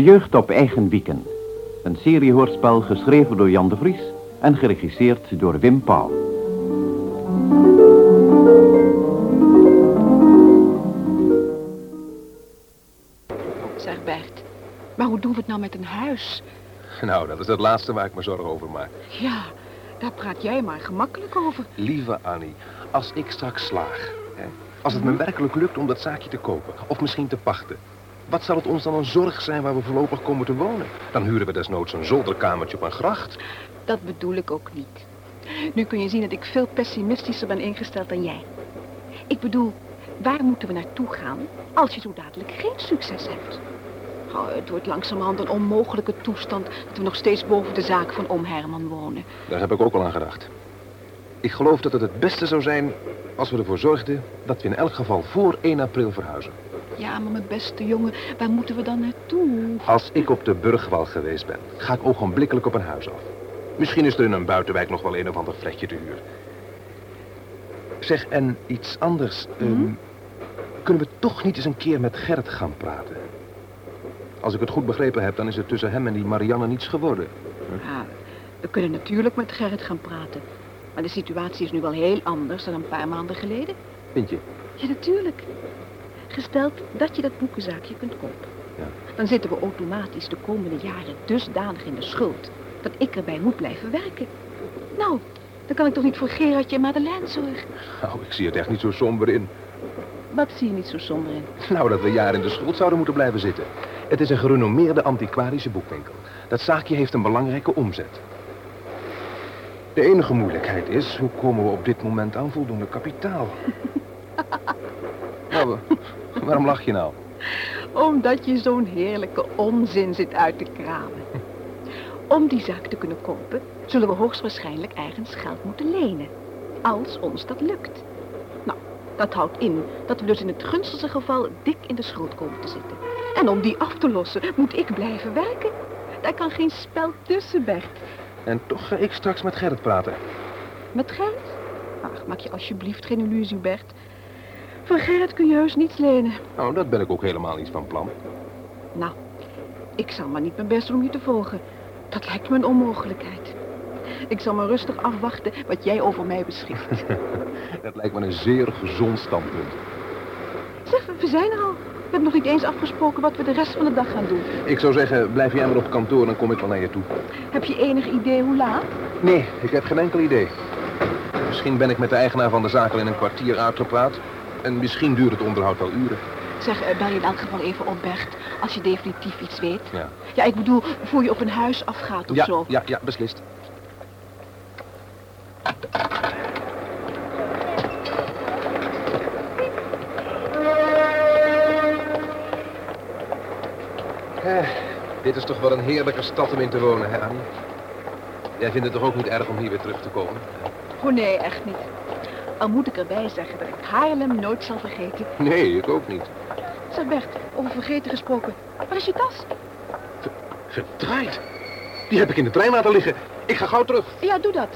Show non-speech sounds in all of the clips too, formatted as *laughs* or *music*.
De jeugd op eigen wieken. Een seriehoorspel geschreven door Jan de Vries en geregisseerd door Wim Pauw. Zeg Bert, maar hoe doen we het nou met een huis? Nou, dat is het laatste waar ik me zorgen over maak. Ja, daar praat jij maar gemakkelijk over. Lieve Annie, als ik straks slaag... Hè, als het me werkelijk lukt om dat zaakje te kopen... of misschien te pachten... wat zal het ons dan een zorg zijn waar we voorlopig komen te wonen? Dan huren we desnoods een zolderkamertje op een gracht. Dat bedoel ik ook niet. Nu kun je zien dat ik veel pessimistischer ben ingesteld dan jij. Ik bedoel, waar moeten we naartoe gaan als je zo dadelijk geen succes hebt? Oh, het wordt langzamerhand een onmogelijke toestand dat we nog steeds boven de zaak van oom Herman wonen. Daar heb ik ook al aan gedacht. Ik geloof dat het het beste zou zijn als we ervoor zorgden dat we in elk geval voor 1 april verhuizen. Ja, maar mijn beste jongen, waar moeten we dan naartoe? Als ik op de Burgwal geweest ben, ga ik ogenblikkelijk op een huis af. Misschien is er in een buitenwijk nog wel een of ander flatje te huur. Zeg, en iets anders. ehm, kunnen we toch niet eens een keer met Gerrit gaan praten? Als ik het goed begrepen heb, dan is het tussen hem en die Marianne niets geworden. Ja, we kunnen natuurlijk met Gerrit gaan praten. Maar de situatie is nu wel heel anders dan een paar maanden geleden. Vind je? Ja, natuurlijk. Gesteld dat je dat boekenzaakje kunt kopen. Ja. Dan zitten we automatisch de komende jaren dusdanig in de schuld... dat ik erbij moet blijven werken. Nou, dan kan ik toch niet voor Gerardje en Madeleine zorgen? Nou, ik zie het echt niet zo somber in. Wat zie je niet zo somber in? Nou, dat we jaren in de schuld zouden moeten blijven zitten. Het is een gerenommeerde antiquarische boekwinkel. Dat zaakje heeft een belangrijke omzet. De enige moeilijkheid is, hoe komen we op dit moment aan voldoende kapitaal? *laughs* nou, wa- waarom lach je nou? Omdat je zo'n heerlijke onzin zit uit te kramen. Om die zaak te kunnen kopen, zullen we hoogstwaarschijnlijk eigens geld moeten lenen. Als ons dat lukt. Nou, dat houdt in dat we dus in het gunstigste geval dik in de schuld komen te zitten. En om die af te lossen, moet ik blijven werken. Daar kan geen spel tussen, Bert. En toch ga ik straks met Gerrit praten. Met Gerrit? Ach, maak je alsjeblieft geen illusie, Bert. Van Gerrit kun je heus niets lenen. Nou, dat ben ik ook helemaal niet van plan. Nou, ik zal maar niet mijn best doen om je te volgen. Dat lijkt me een onmogelijkheid. Ik zal maar rustig afwachten wat jij over mij beschikt. *laughs* Dat lijkt me een zeer gezond standpunt. zeg, we zijn er al. We hebben nog niet eens afgesproken wat we de rest van de dag gaan doen. Ik zou zeggen, blijf jij maar op kantoor, dan kom ik wel naar je toe. Heb je enig idee hoe laat? Nee, ik heb geen enkel idee. Misschien ben ik met de eigenaar van de zaak al in een kwartier uitgepraat. En misschien duurt het onderhoud wel uren. Zeg, eh, bel je in elk geval even op, Bert, als je definitief iets weet. Ja, Ja, ik bedoel, voor je op een huis afgaat of ja, zo. ja, ja beslist. Eh, dit is toch wel een heerlijke stad om in te wonen, hè, Annie? Jij vindt het toch ook niet erg om hier weer terug te komen? Oh nee, echt niet. Al moet ik erbij zeggen dat ik Haarlem nooit zal vergeten. Nee, ik ook niet. Zeg Bert, over vergeten gesproken. Waar is je tas? Verdraaid. Die heb ik in de trein laten liggen. Ik ga gauw terug. Ja, doe dat.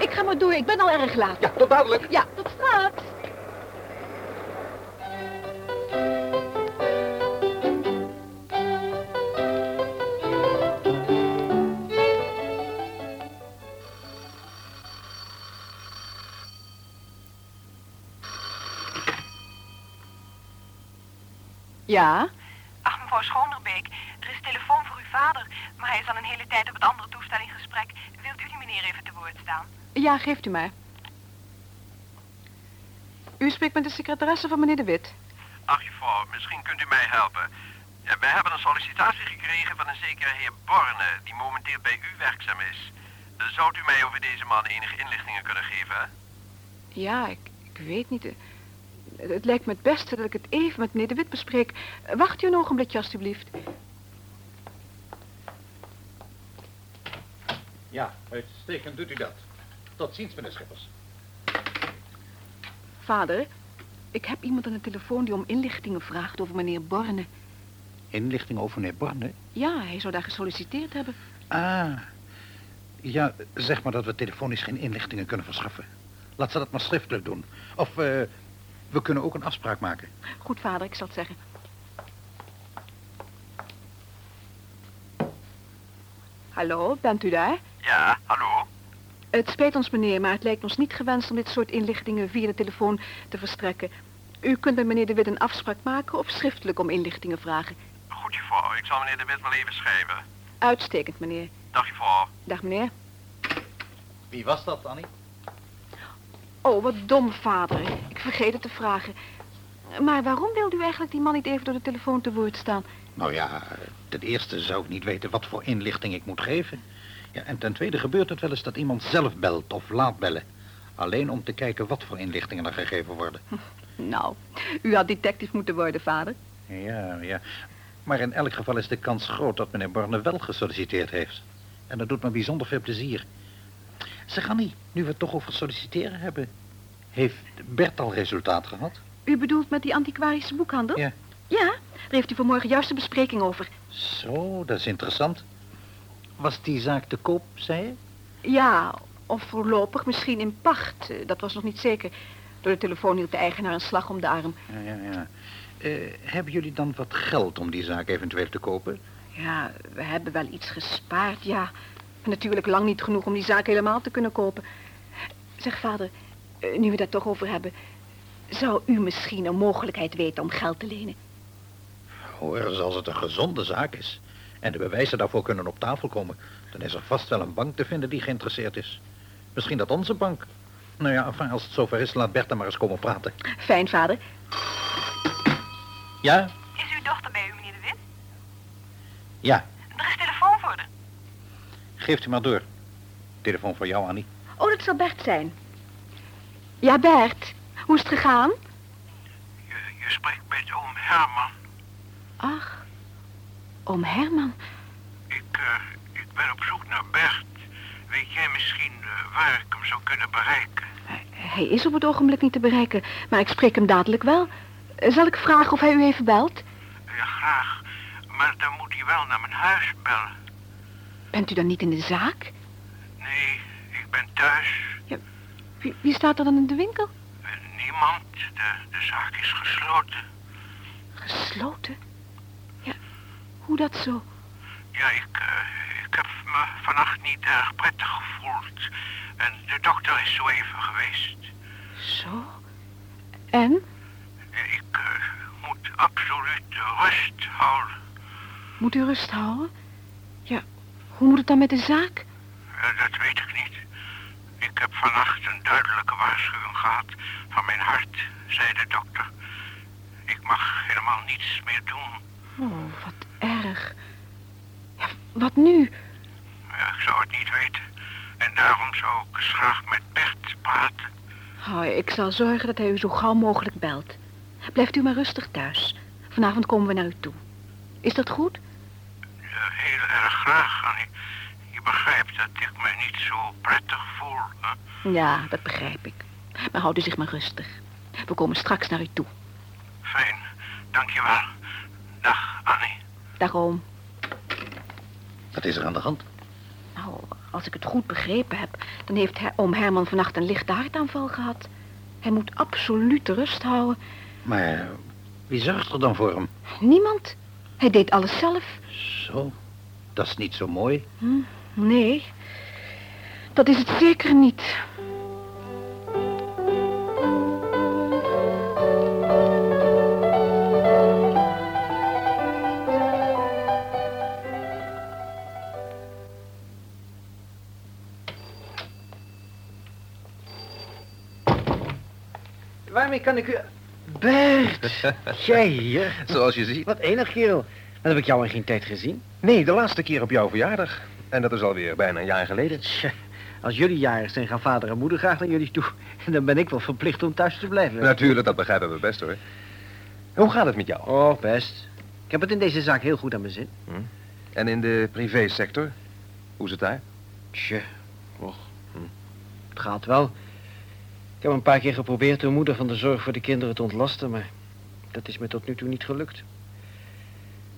Ik ga maar door, ik ben al erg laat. Ja, tot dadelijk. Ja, tot straks. Ja? Ach, mevrouw Schonerbeek, er is telefoon voor uw vader, maar hij is al een hele tijd op het andere toestel in gesprek. Wilt u die meneer even te woord staan? Ja, geeft u maar. U spreekt met de secretaresse van meneer De Wit. Ach, juffrouw, misschien kunt u mij helpen. Ja, wij hebben een sollicitatie gekregen van een zekere heer Borne, die momenteel bij u werkzaam is. Zou u mij over deze man enige inlichtingen kunnen geven? Ja, ik, ik weet niet. Het lijkt me het beste dat ik het even met meneer De Wit bespreek. Wacht u een ogenblikje, alstublieft. Ja, uitstekend doet u dat. Tot ziens, meneer Schippers. Vader, ik heb iemand aan de telefoon die om inlichtingen vraagt over meneer Borne. Inlichting over meneer Borne? Ja, hij zou daar gesolliciteerd hebben. Ah. Ja, zeg maar dat we telefonisch geen inlichtingen kunnen verschaffen. Laat ze dat maar schriftelijk doen. Of eh, we kunnen ook een afspraak maken. Goed, vader, ik zal het zeggen. Hallo, bent u daar? Ja, hallo? Het spijt ons, meneer, maar het lijkt ons niet gewenst om dit soort inlichtingen via de telefoon te verstrekken. U kunt met meneer De Wit een afspraak maken of schriftelijk om inlichtingen vragen. Goed, juffrouw. Ik zal meneer de Wit wel even schrijven. Uitstekend, meneer. Dag, juffrouw. Dag, meneer. Wie was dat, Annie? Oh, wat dom, vader. Ik vergeet het te vragen. Maar waarom wilde u eigenlijk die man niet even door de telefoon te woord staan? Nou ja, ten eerste zou ik niet weten wat voor inlichting ik moet geven. Ja, en ten tweede gebeurt het wel eens dat iemand zelf belt of laat bellen. Alleen om te kijken wat voor inlichtingen er gegeven worden. *laughs* Nou, u had detective moeten worden, vader. Ja, ja. Maar in elk geval is de kans groot dat meneer Borne wel gesolliciteerd heeft. En dat doet me bijzonder veel plezier. Zeg Annie, nu we het toch over solliciteren hebben... Heeft Bert al resultaat gehad? U bedoelt met die antiquarische boekhandel? Ja. Ja, daar heeft u vanmorgen juist een bespreking over. Zo, dat is interessant. Was die zaak te koop, zei je? Ja, of voorlopig misschien in pacht. Eh, Dat was nog niet zeker. Door de telefoon hield de eigenaar een slag om de arm. Ja, ja, ja. Eh, hebben jullie dan wat geld om die zaak eventueel te kopen? Ja, we hebben wel iets gespaard, ja. Natuurlijk lang niet genoeg om die zaak helemaal te kunnen kopen. Zeg, vader, eh, nu we daar toch over hebben... zou u misschien een mogelijkheid weten om geld te lenen? Hoor, als het een gezonde zaak is... en de bewijzen daarvoor kunnen op tafel komen... dan is er vast wel een bank te vinden die geïnteresseerd is. Misschien dat onze bank. Nou ja, enfin, als het zover is, laat Bert dan maar eens komen praten. Fijn, vader. Ja? Is uw dochter bij u, meneer De Wit? Ja. Er is telefoon voor haar. Geeft u maar door. Telefoon voor jou, Annie. Oh, dat zal Bert zijn. Ja, Bert. Hoe is het gegaan? Je, je spreekt met oom Herman. Ach, oom Herman. Ik, eh, ik ben op zoek naar Bert. Weet jij misschien eh, waar ik hem zou kunnen bereiken? Hij is op het ogenblik niet te bereiken, maar ik spreek hem dadelijk wel. Eh, Zal ik vragen of hij u even belt? Ja, graag. Maar dan moet hij wel naar mijn huis bellen. Bent u dan niet in de zaak? Nee, ik ben thuis. Wie, wie staat er dan in de winkel? Niemand. De, de zaak is gesloten. Gesloten? Ja, hoe dat zo? Ja, ik, eh, ik heb me vannacht niet erg prettig gevoeld. En de dokter is zo even geweest. Zo? En? Ik eh, moet absoluut rust houden. Moet u rust houden? Hoe moet het dan met de zaak? Ja, dat weet ik niet. Ik heb vannacht een duidelijke waarschuwing gehad van mijn hart, zei de dokter. Ik mag helemaal niets meer doen. Oh, wat erg. Ja, wat nu? Ja, ik zou het niet weten. En daarom zou ik eens graag met Bert praten. Oh, ik zal zorgen dat hij u zo gauw mogelijk belt. Blijft u maar rustig thuis. Vanavond komen we naar u toe. Is dat goed? Heel erg graag, Annie. Je begrijpt dat ik me niet zo prettig voel, hè? Ja, dat begrijp ik. Maar houdt u zich maar rustig. We komen straks naar u toe. Fijn, dankjewel. Dag, Annie. Dag, oom. Wat is er aan de hand? Nou, als ik het goed begrepen heb, dan heeft her- oom Herman vannacht een lichte hartaanval gehad. Hij moet absoluut rust houden. Maar wie zorgt er dan voor hem? Niemand. Hij deed alles zelf. Zo, dat is niet zo mooi. Nee, dat is het zeker niet. Waarmee kan ik u... Bert, *laughs* jij hier? Zoals je ziet. Wat enig, kerel. Dat heb ik jou in geen tijd gezien. Nee, de laatste keer op jouw verjaardag. En dat is alweer bijna een jaar geleden. Tja, als jullie jarig zijn, gaan vader en moeder graag naar jullie toe. En dan ben ik wel verplicht om thuis te blijven. Natuurlijk, dat begrijpen we best hoor. Hoe gaat het met jou? Oh, best. Ik heb het in deze zaak heel goed aan mijn zin. En in de privésector? Hoe is het daar? Tje, och. hm. Het gaat wel. Ik heb een paar keer geprobeerd de moeder van de zorg voor de kinderen te ontlasten, maar dat is me tot nu toe niet gelukt.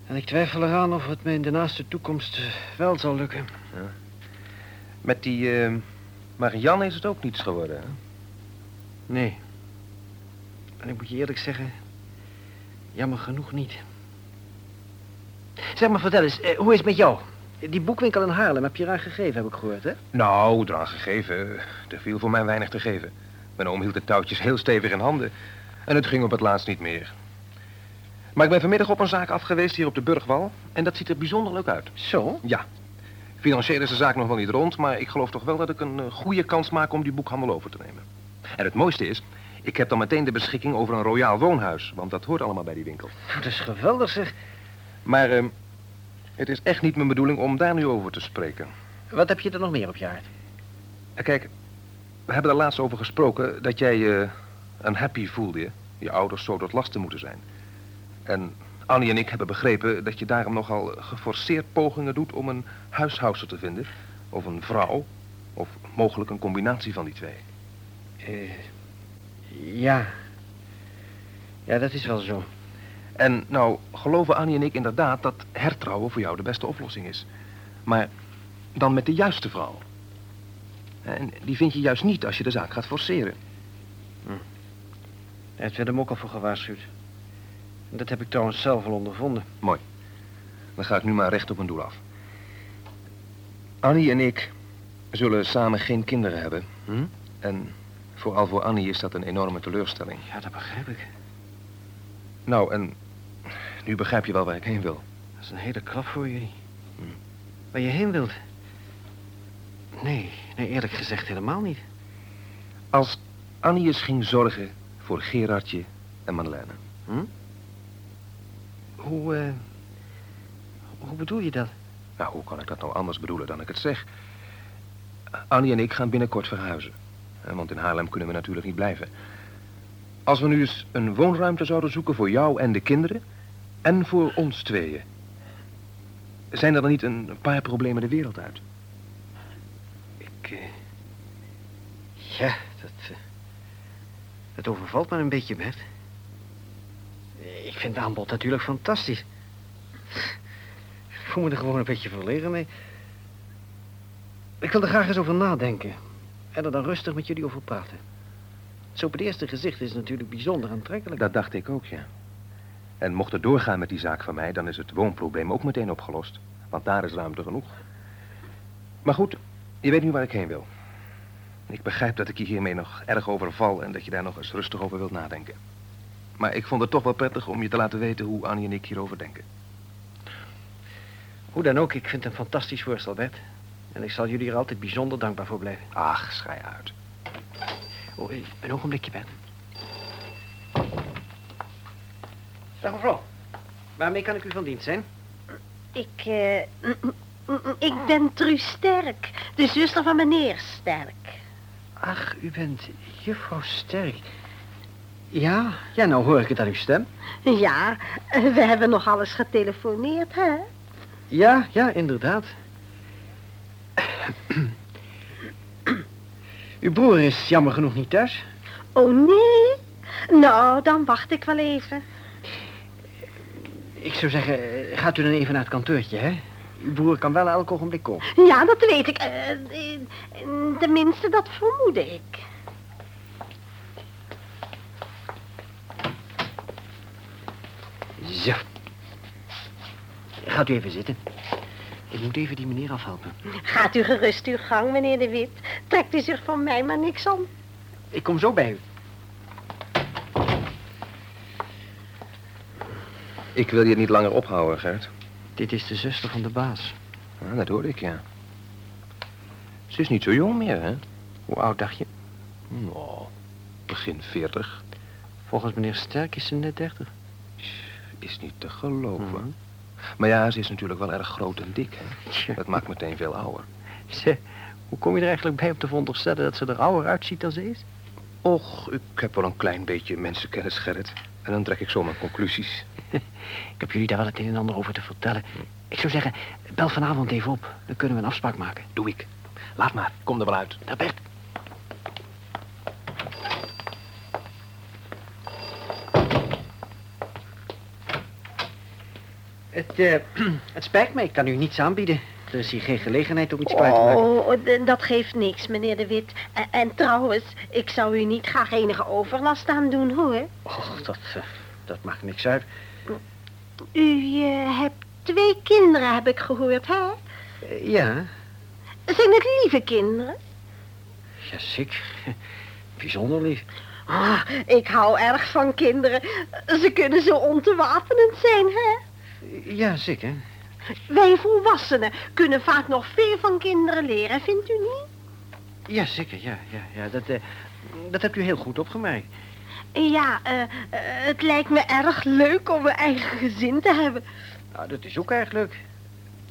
En ik twijfel eraan of het me in de naaste toekomst wel zal lukken. Met die eh, Marianne is het ook niets geworden, hè? Nee. En ik moet je eerlijk zeggen, jammer genoeg niet. Zeg maar, vertel eens, eh, hoe is het met jou? Die boekwinkel in Haarlem heb je eraan gegeven, heb ik gehoord, hè? Nou, eraan gegeven. Er viel voor mij weinig te geven. Mijn oom hield de touwtjes heel stevig in handen. En het ging op het laatst niet meer. Maar ik ben vanmiddag op een zaak af geweest hier op de Burgwal. En dat ziet er bijzonder leuk uit. Zo? Ja. Financieel is de zaak nog wel niet rond, maar ik geloof toch wel dat ik een eh, goede kans maak om die boekhandel over te nemen. En het mooiste is, ik heb dan meteen de beschikking over een royaal woonhuis, want dat hoort allemaal bij die winkel. Dat is geweldig, zeg. Maar ehm, het is echt niet mijn bedoeling om daar nu over te spreken. Wat heb je er nog meer op je hart? Eh, Kijk, we hebben er laatst over gesproken dat jij je unhappy voelde. Je, je ouders zo tot lasten moeten zijn. En Annie en ik hebben begrepen dat je daarom nogal geforceerd pogingen doet om een huishoudster te vinden. Of een vrouw. Of mogelijk een combinatie van die twee. Eh, ja. Ja, dat is wel zo. En nou, geloven Annie en ik inderdaad dat hertrouwen voor jou de beste oplossing is. Maar dan met de juiste vrouw. En die vind je juist niet als je de zaak gaat forceren. Hij heeft hem ook al voor gewaarschuwd. En dat heb ik trouwens zelf al ondervonden. Mooi. Dan ga ik nu maar recht op mijn doel af. Annie en ik zullen samen geen kinderen hebben. Hm? En vooral voor Annie is dat een enorme teleurstelling. Ja, dat begrijp ik. Nou, en nu begrijp je wel waar ik heen wil. Dat is een hele klap voor jullie. Waar je heen wilt? Nee, nee, eerlijk gezegd helemaal niet. Als Annie eens ging zorgen voor Gerardje en Madeleine. Hoe, eh... Hoe bedoel je dat? Nou, hoe kan ik dat nou anders bedoelen dan ik het zeg? Annie en ik gaan binnenkort verhuizen. Eh, Want in Haarlem kunnen we natuurlijk niet blijven. Als we nu eens een woonruimte zouden zoeken voor jou en de kinderen... en voor ons tweeën... zijn er dan niet een paar problemen de wereld uit? Eh... Ja, dat... eh, Dat overvalt me een beetje, Bert. Ik vind het aanbod natuurlijk fantastisch. Ik voel me er gewoon een beetje verlegen mee. Ik wil er graag eens over nadenken. En er dan rustig met jullie over praten. Zo op het eerste gezicht is het natuurlijk bijzonder aantrekkelijk. Dat dacht ik ook, ja. En mocht het doorgaan met die zaak van mij... dan is het woonprobleem ook meteen opgelost. Want daar is ruimte genoeg. Maar goed, je weet nu waar ik heen wil. Ik begrijp dat ik je hiermee nog erg overval... en dat je daar nog eens rustig over wilt nadenken. Maar ik vond het toch wel prettig om je te laten weten... hoe Annie en ik hierover denken. Hoe dan ook, ik vind het een fantastisch voorstel, Bert. En ik zal jullie er altijd bijzonder dankbaar voor blijven. Ach, schei uit. Oh, eh, een ogenblikje, Bert. Dag mevrouw. Waarmee kan ik u van dienst zijn? Ik, eh, *clears throat* ik ben Truus Sterk, de zuster van meneer Sterk. Ach, u bent juffrouw Sterk. Ja, ja, nou hoor ik het aan uw stem. Ja, we hebben nog alles getelefoneerd, hè? Ja, ja, inderdaad. uw broer is jammer genoeg niet thuis. Oh, nee? Nou, dan wacht ik wel even. Ik zou zeggen, gaat u dan even naar het kantoortje, hè? Uw broer kan wel elk ogenblik komen. Ja, dat weet ik. Eh, eh, tenminste, dat vermoedde ik. Zo. Gaat u even zitten. Ik moet even die meneer afhelpen. Gaat u gerust uw gang, meneer De Wit. Trekt u zich van mij maar niks aan. Ik kom zo bij u. Ik wil je niet langer ophouden, Gert. Dit is de zuster van de baas. Ja, dat hoorde ik, ja. Ze is niet zo jong meer, hè? Hoe oud dacht je? Nou, begin veertig. Volgens meneer Sterk is ze net dertig. Is niet te geloven. Mhm. Maar ja, ze is natuurlijk wel erg groot en dik, hè? Dat maakt meteen veel ouder. Zeg, hoe kom je er eigenlijk bij om te veronderstellen dat ze er ouder uitziet dan ze is? Och, ik heb wel een klein beetje mensenkennis, Gerrit. En dan trek ik zo mijn conclusies. *laughs* Ik heb jullie daar wel het een en ander over te vertellen. Ik zou zeggen, bel vanavond even op. Dan kunnen we een afspraak maken. Doe ik. Laat maar, kom er wel uit. Dag Bert. Het, eh, *clears throat* het spijt me, ik kan u niets aanbieden. er is hier geen gelegenheid om iets klaar te maken. Oh, d- dat geeft niks, meneer De Wit. En, en trouwens, ik zou u niet graag enige overlast aan doen, hoor. Och, dat, eh, dat maakt niks uit. U hebt twee kinderen, heb ik gehoord, hè? Eh, ja, Zijn het lieve kinderen? ja, zeker. *laughs* Bijzonder lief. Ah, ik hou erg van kinderen. Ze kunnen zo ontewapenend zijn, hè? Ja, zeker. Wij volwassenen kunnen vaak nog veel van kinderen leren, vindt u niet? Ja, zeker, ja, ja, ja. Dat, eh, dat hebt u heel goed opgemerkt. Ja, eh, eh, het lijkt me erg leuk om een eigen gezin te hebben. Nou, dat is ook erg leuk.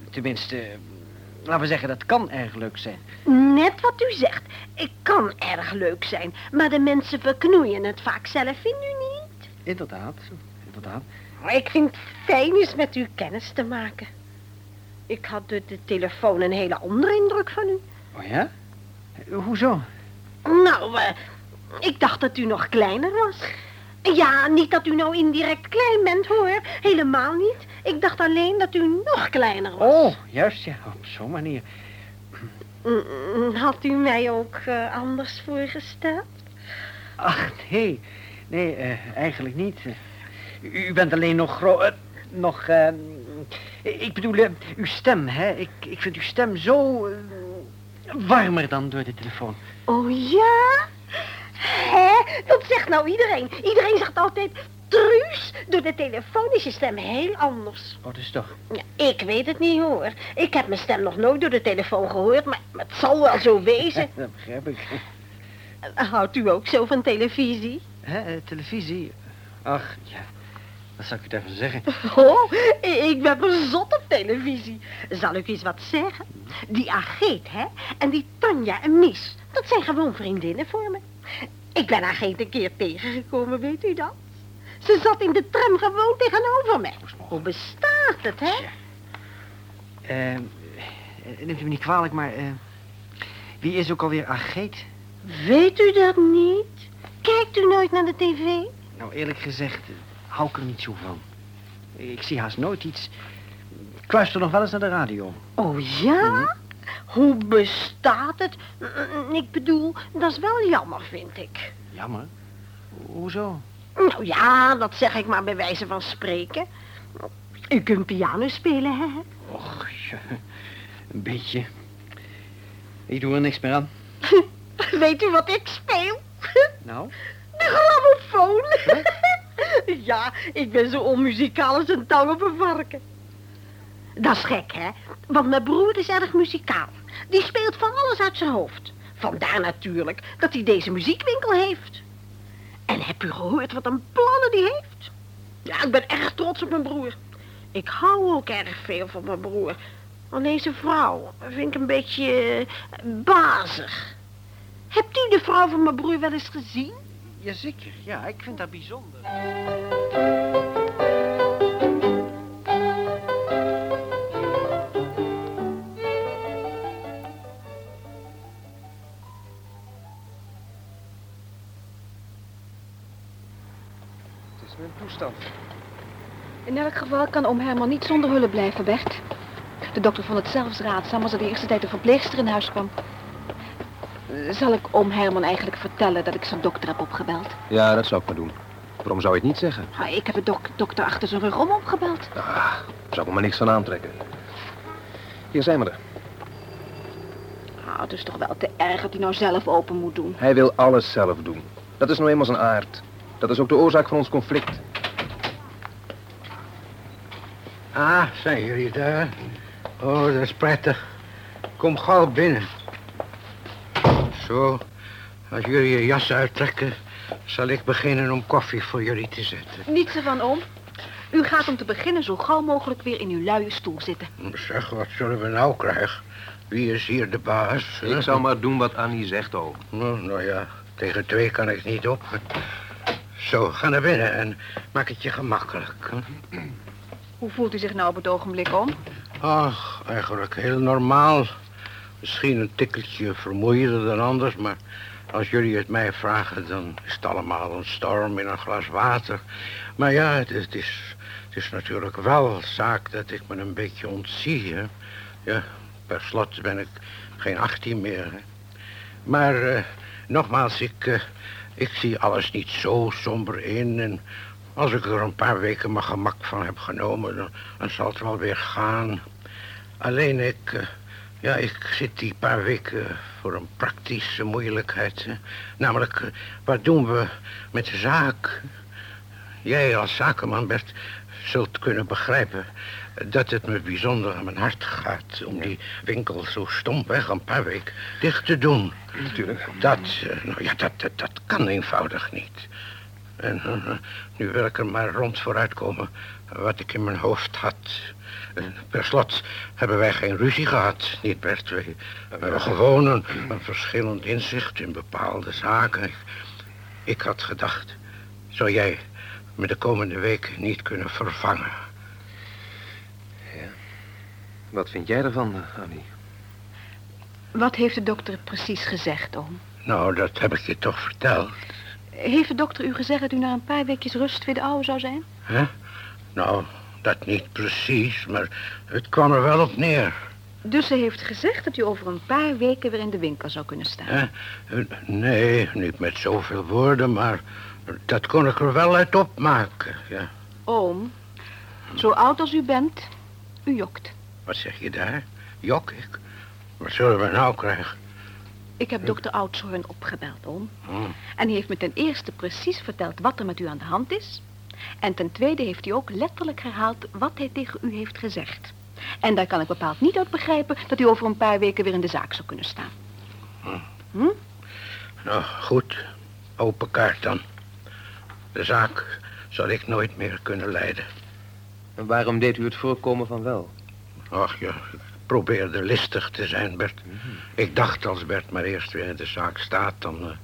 Tenminste, eh, laten we zeggen, dat kan erg leuk zijn. Net wat u zegt. Het kan erg leuk zijn, maar de mensen verknoeien het vaak zelf, vindt u niet? Inderdaad, inderdaad. Maar ik vind het fijn eens met u kennis te maken. Ik had door de telefoon een hele andere indruk van u. Oh ja? Hoezo? Nou, eh, ik dacht dat u nog kleiner was. Ja, niet dat u nou indirect klein bent, hoor. Helemaal niet. Ik dacht alleen dat u nog kleiner was. Oh, juist, ja. Op zo'n manier. Mm, Had u mij ook eh, anders voorgesteld? Ach, nee. Nee, eh, eigenlijk niet. U, u bent alleen nog gro... eh, nog, eh, ik bedoel, uw stem, hè. Ik, ik vind uw stem zo... warmer dan door de telefoon. Oh ja? Hè? Dat zegt nou iedereen. Iedereen zegt altijd... Truus, door de telefoon is je stem heel anders. Oh, dus toch. Ja, ik weet het niet hoor. Ik heb mijn stem nog nooit door de telefoon gehoord, maar, maar het zal wel zo wezen. *laughs* Dat begrijp ik. Houdt u ook zo van televisie? Hè, eh, televisie? Ach, ja. Wat zou ik het even zeggen? *laughs* Oh, ik ben verzot op televisie. Zal ik u eens wat zeggen? Die Ageet, hè? En die Tanja en Mies, dat zijn gewoon vriendinnen voor me. Ik ben Ageet een keer tegengekomen, weet u dat? Ze zat in de tram gewoon tegenover mij. Hoe bestaat het, hè? Eh, eh, neemt u me niet kwalijk, maar... eh, wie is ook alweer Ageet? Weet u dat niet? Kijkt u nooit naar de tv? Nou, eerlijk gezegd, eh, hou ik er niet zo van. Ik zie haast nooit iets. Ik luister nog wel eens naar de radio. Oh ja? Hoe bestaat het? Ik bedoel, dat is wel jammer, vind ik. Jammer. Hoezo? Nou ja, dat zeg ik maar bij wijze van spreken. U kunt piano spelen, hè? Och, ja, een beetje. Ik doe er niks meer aan. *laughs* Weet u wat ik speel? Nou? De grammofoon. *laughs* ja, ik ben zo onmuzikaal als een tang op een varken. Dat is gek, hè? Want mijn broer is erg muzikaal. Die speelt van alles uit zijn hoofd. Vandaar natuurlijk dat hij deze muziekwinkel heeft. En heb u gehoord wat een plannen die heeft? Ja, ik ben erg trots op mijn broer. Ik hou ook erg veel van mijn broer. Alleen zijn vrouw vind ik een beetje eh, bazig. Hebt u de vrouw van mijn broer wel eens gezien? Jazeker, ja, ik vind dat bijzonder. Toestand. In elk geval kan oom Herman niet zonder hulp blijven, Bert. De dokter vond het zelfs raadzaam als er de eerste tijd een verpleegster in huis kwam. Zal ik oom Herman eigenlijk vertellen dat ik zijn dokter heb opgebeld? Ja, dat zou ik maar doen. Waarom zou je het niet zeggen? Ah, ik heb de dok dokter achter zijn rug om opgebeld. Ah, daar zou ik me maar niks van aantrekken. Hier zijn we er. Ah, het is toch wel te erg dat hij nou zelf open moet doen. Hij wil alles zelf doen. Dat is nou eenmaal zijn aard. Dat is ook de oorzaak van ons conflict. Ah, zijn jullie daar? Oh, dat is prettig. Kom gauw binnen. Zo, als jullie je jas uittrekken, zal ik beginnen om koffie voor jullie te zetten. Niets ervan, oom. U gaat om te beginnen zo gauw mogelijk weer in uw luie stoel zitten. Zeg, wat zullen we nou krijgen? Wie is hier de baas? hè? Ik zou maar doen wat Annie zegt, oh. Nou, nou ja, tegen twee kan ik niet op. Zo, ga naar binnen en maak het je gemakkelijk. Hoe voelt u zich nou op het ogenblik, oom? Ach, eigenlijk heel normaal. Misschien een tikkeltje vermoeiender dan anders, maar als jullie het mij vragen, dan is het allemaal een storm in een glas water. Maar ja, het is, het is, het is natuurlijk wel zaak dat ik me een beetje ontzie, hè. Ja, Per slot ben ik geen 18 meer. Hè. Maar eh, nogmaals, ik, eh, ik zie alles niet zo somber in. En als ik er een paar weken mijn gemak van heb genomen, dan, dan zal het wel weer gaan. Alleen ik, eh, ja, ik zit die paar weken voor een praktische moeilijkheid. Hè. Namelijk, eh, wat doen we met de zaak? Jij als zakenman, Bert, zult kunnen begrijpen dat het me bijzonder aan mijn hart gaat om die winkel zo stompweg een paar weken dicht te doen. Natuurlijk. Dat, eh, nou ja, dat, dat, dat kan eenvoudig niet. En eh, nu wil ik er maar rond vooruitkomen wat ik in mijn hoofd had. Eh, per slot hebben wij geen ruzie gehad, niet Bert? We, we hebben gewoon een, een verschillend inzicht in bepaalde zaken. Ik, ik had gedacht, zou jij me de komende week niet kunnen vervangen? Wat vind jij ervan, eh, Annie? Wat heeft de dokter precies gezegd, oom? Nou, dat heb ik je toch verteld. Heeft de dokter u gezegd dat u na een paar weekjes rust weer de oude zou zijn? Hè? Nou, dat niet precies, maar het kwam er wel op neer. Dus ze heeft gezegd dat u over een paar weken weer in de winkel zou kunnen staan. Hè? Eh, Nee, niet met zoveel woorden, maar dat kon ik er wel uit opmaken. Ja. Oom, zo oud als u bent, u jokt. Wat zeg je daar? Jok ik? Wat zullen we nou krijgen? Ik heb dokter Oudshoorn opgebeld, oom. Hm. En hij heeft me ten eerste precies verteld wat er met u aan de hand is. En ten tweede heeft hij ook letterlijk herhaald wat hij tegen u heeft gezegd. En daar kan ik bepaald niet uit begrijpen dat u over een paar weken weer in de zaak zou kunnen staan. Hm? Nou, goed. Open kaart dan. De zaak zal ik nooit meer kunnen leiden. En waarom deed u het voorkomen van wel? Ach ja, ik probeerde listig te zijn, Bert. Ik dacht als Bert maar eerst weer in de zaak staat, dan eh,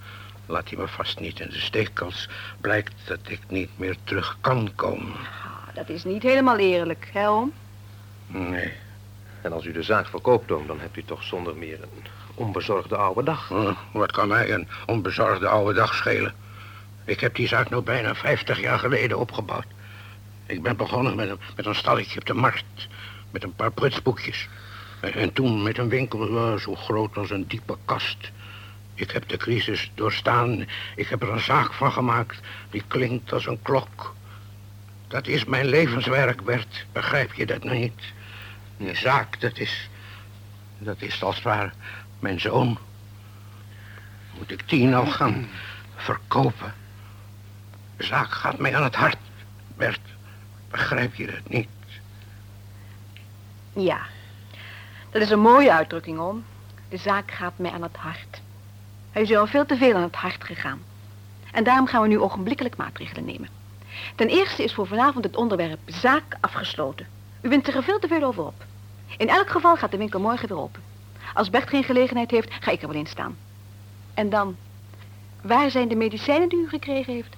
laat hij me vast niet in de steek als blijkt dat ik niet meer terug kan komen. Ah, dat is niet helemaal eerlijk, hè, oom? Nee. En als u de zaak verkoopt, oom, dan hebt u toch zonder meer een onbezorgde oude dag. Hm, wat kan mij een onbezorgde oude dag schelen? Ik heb die zaak nou bijna 50 jaar geleden opgebouwd. Ik ben begonnen met een, met een stalletje op de markt. Met een paar prutsboekjes. En, en toen met een winkel eh, zo groot als een diepe kast. Ik heb de crisis doorstaan. Ik heb er een zaak van gemaakt. Die klinkt als een klok. Dat is mijn levenswerk, Bert. Begrijp je dat nou niet? Die zaak, dat is... Dat is als het ware mijn zoon. Moet ik die nou gaan *clears throat* verkopen? De zaak gaat mij aan het hart, Bert. Begrijp je dat niet? Ja, dat is een mooie uitdrukking, oom. De zaak gaat mij aan het hart. Hij is u al veel te veel aan het hart gegaan. En daarom gaan we nu ogenblikkelijk maatregelen nemen. Ten eerste is voor vanavond het onderwerp zaak afgesloten. U wint er er veel te veel over op. In elk geval gaat de winkel morgen weer open. Als Bert geen gelegenheid heeft, ga ik er wel in staan. En dan, waar zijn de medicijnen die u gekregen heeft?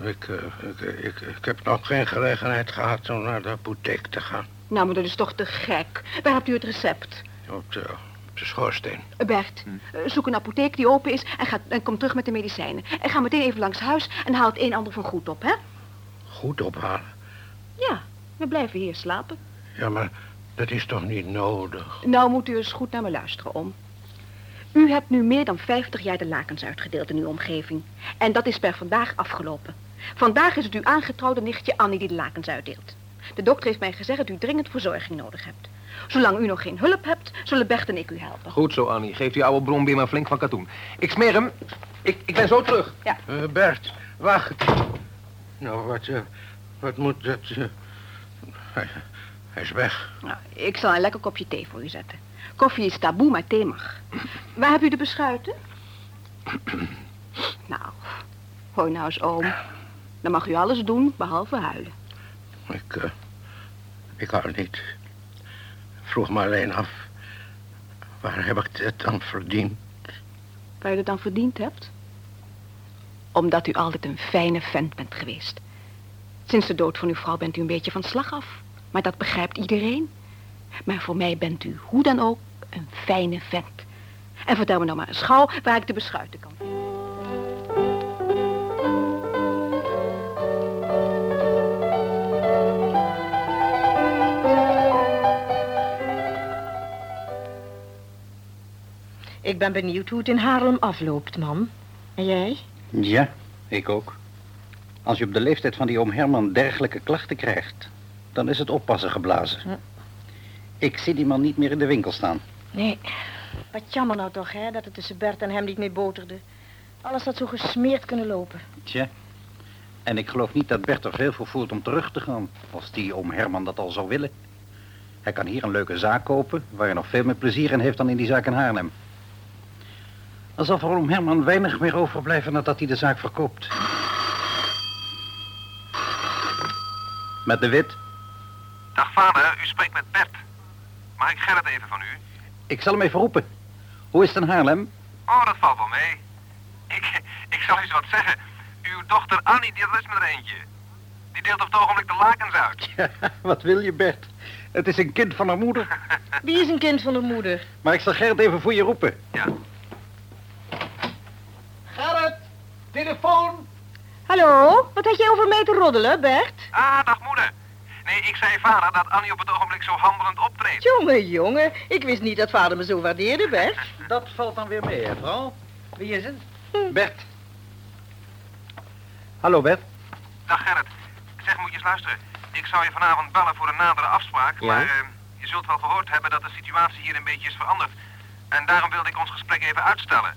Ik, eh, ik, ik, ik heb nog geen gelegenheid gehad om naar de apotheek te gaan. Nou, maar dat is toch te gek. Waar hebt u het recept? Op de, op de schoorsteen. Eh, Bert, eh, zoek een apotheek die open is en, ga, en kom terug met de medicijnen. En ga meteen even langs huis en haal het een en ander van goed op, hè? Goed ophalen. Ja, we blijven hier slapen. Ja, maar dat is toch niet nodig? Nou moet u eens goed naar me luisteren, om. U hebt nu meer dan 50 jaar de lakens uitgedeeld in uw omgeving. En dat is per vandaag afgelopen. Vandaag is het uw aangetrouwde nichtje Annie die de lakens uitdeelt. De dokter heeft mij gezegd dat u dringend verzorging nodig hebt. Zolang u nog geen hulp hebt, zullen Bert en ik u helpen. Goed zo, Annie. Geef die oude brombeer maar flink van katoen. Ik smeer hem. Ik, ik ben zo terug. Eh, Bert, wacht. Nou, wat, eh, wat moet dat... eh, hij, hij is weg. Nou, ik zal een lekker kopje thee voor u zetten. Koffie is taboe, maar thee mag. Waar heb u de beschuiten? nou, gooi nou eens oom. Dan mag u alles doen, behalve huilen. Ik, eh, ik hou niet. Vroeg me alleen af... Waar heb ik dit dan verdiend? Waar u het dan verdiend hebt? Omdat u altijd een fijne vent bent geweest. Sinds de dood van uw vrouw bent u een beetje van slag af. Maar dat begrijpt iedereen. Maar voor mij bent u, hoe dan ook, een fijne vent. En vertel me nou maar eens gauw waar ik de beschuiten kan Ik ben benieuwd hoe het in Haarlem afloopt, man. En jij? Ja, ik ook. Als je op de leeftijd van die oom Herman dergelijke klachten krijgt, dan is het oppassen geblazen. Ik zie die man niet meer in de winkel staan. Nee. Wat jammer nou toch, hè, dat het tussen Bert en hem niet meer boterde. Alles had zo gesmeerd kunnen lopen. Tja. En ik geloof niet dat Bert er veel voor voelt om terug te gaan, als die oom Herman dat al zou willen. Hij kan hier een leuke zaak kopen, waar hij nog veel meer plezier in heeft dan in die zaak in Haarlem. Er zal voor oom Herman weinig meer overblijven nadat hij de zaak verkoopt. Met de wit. Dag vader, u spreekt met Bert. Mag ik Gerrit even van u? Ik zal hem even roepen. Hoe is het in Haarlem? Oh, dat valt wel mee. Ik, ik zal u eens wat zeggen. Uw dochter Annie, die is met er eentje. Die deelt op het ogenblik de lakens uit. *laughs* Ja, wat wil je, Bert? Het is een kind van haar moeder. *laughs* Wie is een kind van de moeder? Maar ik zal Gerrit even voor je roepen. Ja. Gerrit, telefoon. Hallo? Wat had jij over mee te roddelen, Bert? Ah, dag moeder. Nee, ik zei vader dat Annie op het ogenblik zo handelend optreedt. Jongen, jongen. Ik wist niet dat vader me zo waardeerde, Bert. *laughs* Dat valt dan weer mee, hè, vrouw? Wie is het? Bert. Hallo, Bert. Dag Gerrit. Zeg, moet je eens luisteren. Ik zou je vanavond bellen voor een nadere afspraak, Ja? maar eh, je zult wel gehoord hebben dat de situatie hier een beetje is veranderd. En daarom wilde ik ons gesprek even uitstellen.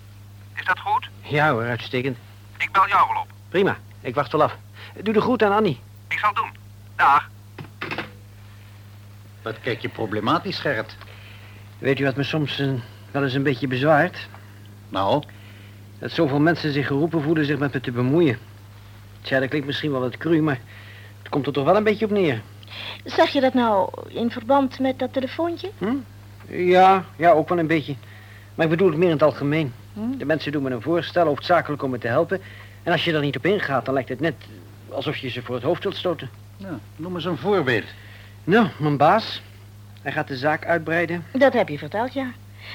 Is dat goed? Ja hoor, uitstekend. Ik bel jou wel op. Prima, ik wacht wel af. Doe de groet aan Annie. Ik zal het doen. Dag. Wat kijk je problematisch, Gerrit? Weet u wat me soms eh, wel eens een beetje bezwaart? Nou, Dat zoveel mensen zich geroepen voelen zich met me te bemoeien. Tja, dat klinkt misschien wel wat cru, maar het komt er toch wel een beetje op neer. Zeg je dat nou in verband met dat telefoontje? Hm? Ja, ja, ook wel een beetje. Maar ik bedoel het meer in het algemeen. Hm? De mensen doen me een voorstel, hoofdzakelijk om me te helpen. En als je er niet op ingaat, dan lijkt het net alsof je ze voor het hoofd wilt stoten. nou, noem eens een voorbeeld. Nou, mijn baas. Hij gaat de zaak uitbreiden. Dat heb je verteld, ja.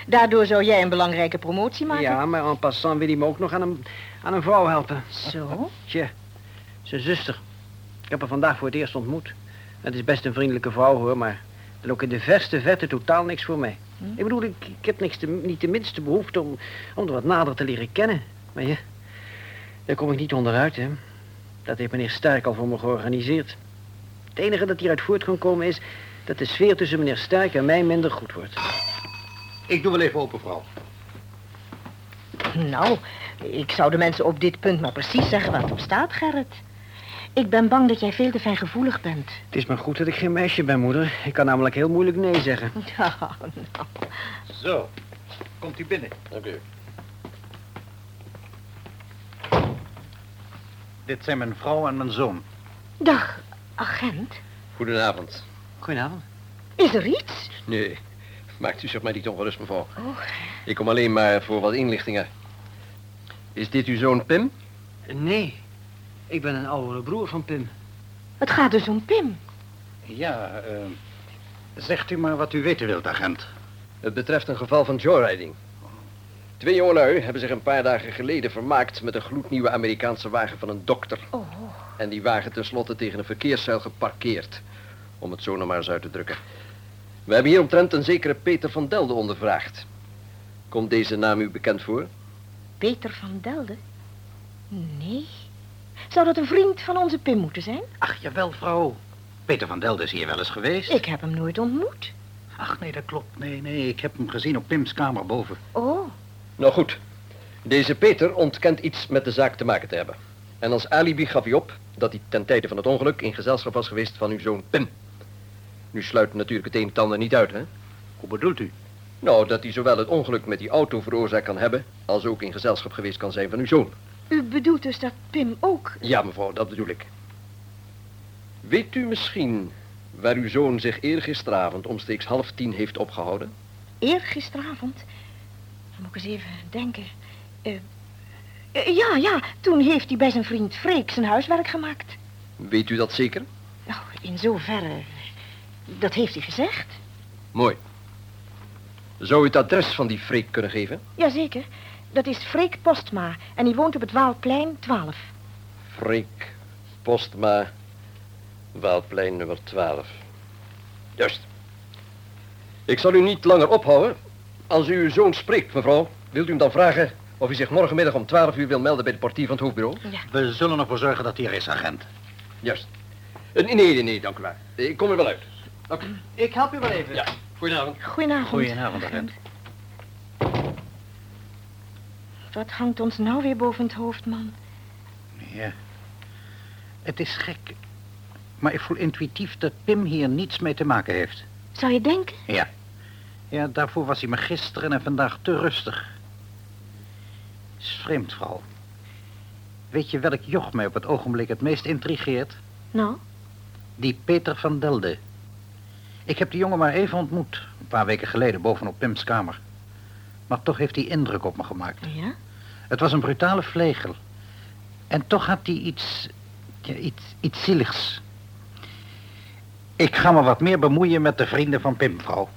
Daardoor zou jij een belangrijke promotie maken. Ja, maar en passant wil hij me ook nog aan een, aan een vrouw helpen. Zo? Tja, zijn zuster. Ik heb haar vandaag voor het eerst ontmoet. Het is best een vriendelijke vrouw hoor, maar dan ook in de verste verte totaal niks voor mij. Hm? Ik bedoel, ik, ik heb niks te, niet de minste behoefte om, om er wat nader te leren kennen. Maar ja, daar kom ik niet onderuit, hè. Dat heeft meneer Sterk al voor me georganiseerd. Het enige dat hieruit voort kan komen is dat de sfeer tussen meneer Sterk en mij minder goed wordt. Ik doe wel even open, vrouw. Nou, ik zou de mensen op dit punt maar precies zeggen wat op staat, Gerrit. Ik ben bang dat jij veel te fijngevoelig bent. Het is maar goed dat ik geen meisje ben, moeder. Ik kan namelijk heel moeilijk nee zeggen. *laughs* Nou. Zo, komt u binnen. Dank u. Dit zijn mijn vrouw en mijn zoon. Dag, agent. Goedenavond. Goedenavond. Is er iets? Nee, maakt u zich maar niet ongerust, mevrouw. Oh. Ik kom alleen maar voor wat inlichtingen. Is dit uw zoon Pim? Nee, ik ben een oudere broer van Pim. Het gaat dus om Pim. Ja, eh, zegt u maar wat u weten wilt, agent. Het betreft een geval van joyriding. Twee jongelui hebben zich een paar dagen geleden vermaakt met een gloednieuwe Amerikaanse wagen van een dokter. Oh. En die wagen tenslotte tegen een verkeerszuil geparkeerd. Om het zo nog maar eens uit te drukken. We hebben hier omtrent een zekere Peter van Delden ondervraagd. Komt deze naam u bekend voor? Peter van Delden? Nee. Zou dat een vriend van onze Pim moeten zijn? Ach, jawel, vrouw. Peter van Delden is hier wel eens geweest. Ik heb hem nooit ontmoet. Ach, nee, dat klopt. Nee, nee, ik heb hem gezien op Pim's kamer boven. Oh, Nou goed. Deze Peter ontkent iets met de zaak te maken te hebben. En als alibi gaf hij op dat hij ten tijde van het ongeluk in gezelschap was geweest van uw zoon Pim. Nu sluit natuurlijk het een en het ander niet uit, hè? Hoe bedoelt u? Nou, dat hij zowel het ongeluk met die auto veroorzaakt kan hebben... als ook in gezelschap geweest kan zijn van uw zoon. U bedoelt dus dat Pim ook... Ja, mevrouw, dat bedoel ik. Weet u misschien waar uw zoon zich eergisteravond omstreeks half tien heeft opgehouden? Eergisteravond? Dan moet ik eens even denken. Eh, eh, ja, ja, toen heeft hij bij zijn vriend Freek zijn huiswerk gemaakt. Weet u dat zeker? Nou, in zoverre... Dat heeft hij gezegd. Mooi. Zou u het adres van die freak kunnen geven? Jazeker. Dat is Freek Postma en die woont op het Waalplein 12. Freek, Postma, Waalplein nummer 12. Juist. Ik zal u niet langer ophouden. Als u uw zoon spreekt, mevrouw, Wilt u hem dan vragen of hij zich morgenmiddag om 12 uur wil melden bij de portier van het hoofdbureau? We zullen ervoor zorgen dat hij er is, agent. Juist. Nee, nee, nee, dank u wel. Ik kom er wel uit. Dank u. Ik help u wel even. Ja, goedenavond. Goedenavond. Goedenavond, agent. Wat hangt ons nou weer boven het hoofd, man? Ja. Het is gek. Maar ik voel intuïtief dat Pim hier niets mee te maken heeft. Zou je denken? Ja. Ja, daarvoor was hij me gisteren en vandaag te rustig. Is vreemd, vrouw. Weet je welk joch mij op het ogenblik het meest intrigeert? Nou? Die Peter van Delde. Ik heb die jongen maar even ontmoet, een paar weken geleden bovenop Pims kamer. Maar toch heeft hij indruk op me gemaakt. Ja? Het was een brutale vlegel. En toch had hij iets, iets, iets zieligs. Ik ga me wat meer bemoeien met de vrienden van Pimvrouw.